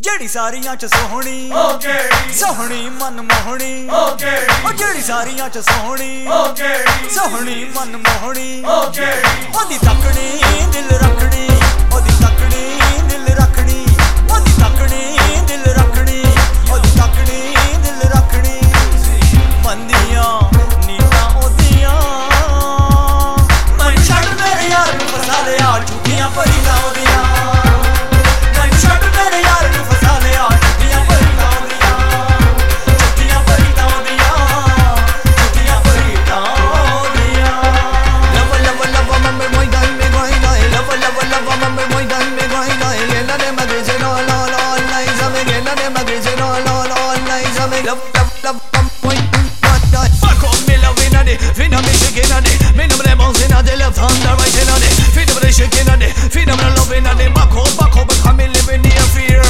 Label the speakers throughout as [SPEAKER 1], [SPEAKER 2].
[SPEAKER 1] ਜਿਹੜੀ ਸਾਰੀਆਂ ਚ ਸੋਹਣੀ
[SPEAKER 2] ਓ ਕਿਹੜੀ?
[SPEAKER 1] ਸੋਹਣੀ ਮਨ ਮੋਹਣੀ।
[SPEAKER 2] ਓ ਕਿਹੜੀ?
[SPEAKER 1] ਉਹ ਜਿਹੜੀ ਸਾਰੀਆਂ ਚ ਸੋਹਣੀ
[SPEAKER 2] ਓ ਕਿਹੜੀ?
[SPEAKER 1] ਸੋਹਣੀ ਮਨ ਮੋਹਣੀ।
[SPEAKER 2] ਓ ਕਿਹੜੀ?
[SPEAKER 1] ਉਹਦੀ ਤੱਕਣੀ ਦਿਲ ਰੱਖਣੀ ਉਹਦੀ ਤੱਕਣੀ ਦਿਲ ਰੱਖਣੀ ਉਹਦੀ ਤੱਕਣੀ ਦਿਲ ਰੱਖਣੀ ਉਹਦੀ ਤੱਕਣੀ ਦਿਲ ਰੱਖਣੀ। ਮੰਦੀਆਂ ਨੀਤਾਂ ਉਹਦੀਆਂ। ਮਨ ਛੱਡ ਮੇਰੇ ਯਾਰ ਨੂੰ ਫਸਾ ਲਿਆ ਝੂਠੀਆਂ ਪਰੀਆਂ ਉਹਦੀਆਂ।
[SPEAKER 3] Me love in it. Finna me shaking on it. Me number them bounce in it. Left hand, the right in it. Finna me shaking on it. Finna me love in it. Back up, back up, come me living near fear.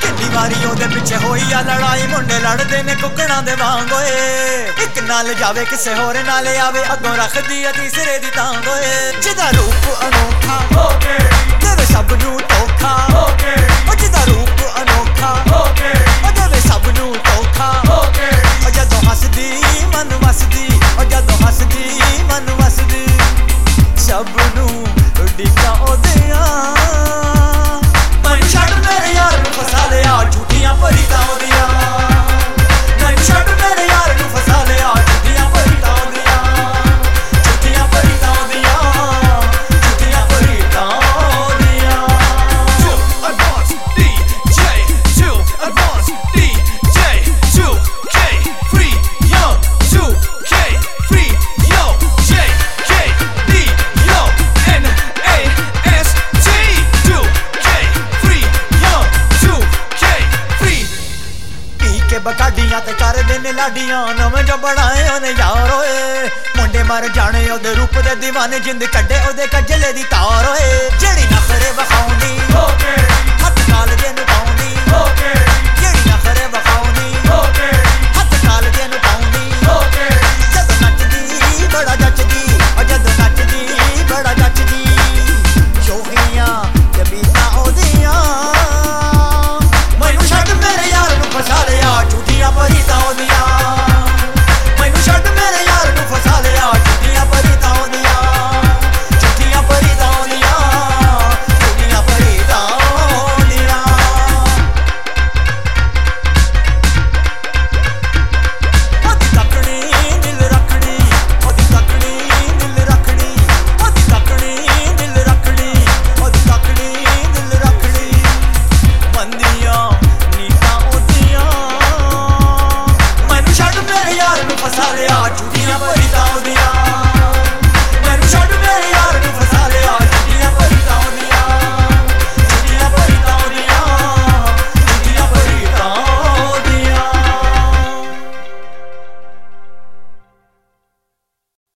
[SPEAKER 1] ਕਿੰਨੀ ਵਾਰੀ ਉਹਦੇ ਪਿੱਛੇ ਹੋਈ ਆ ਲੜਾਈ ਮੁੰਡੇ ਲੜਦੇ ਨੇ ਕੁੱਕੜਾਂ ਦੇ ਵਾਂਗ ਓਏ ਇੱਕ ਨਾਲ ਜਾਵੇ ਕਿਸੇ ਹੋਰ ਨਾਲ ਆਵੇ ਅੱਗੋਂ ਰੱਖਦੀ ਆ ਤੀਸਰੇ ਦੀ ਤਾਂਗ ਓਏ ਜਿਹਦਾ ਰੂਪ ਅਨੋਖਾ
[SPEAKER 2] ਓ ਕਿਹੜੀ
[SPEAKER 1] ਡੀਕਾ ਉਹਦਿਆਂ ਨੇ ਲਾਡੀਆਂ ਨਵੇਂ ਜੋ ਬਣਾਏ ਉਹਨੇ ਯਾਰ ਓਏ। ਮੁੰਡੇ ਮਰ ਜਾਣੇ ਉਹਦੇ ਰੂਪ ਦੇ دیਵਾਨੇ ਜਿੰਦ ਕੱਢੇ ਉਹਦੇ ਕੱਜਲੇ ਦੀ ਤਾਰ ਓਏ।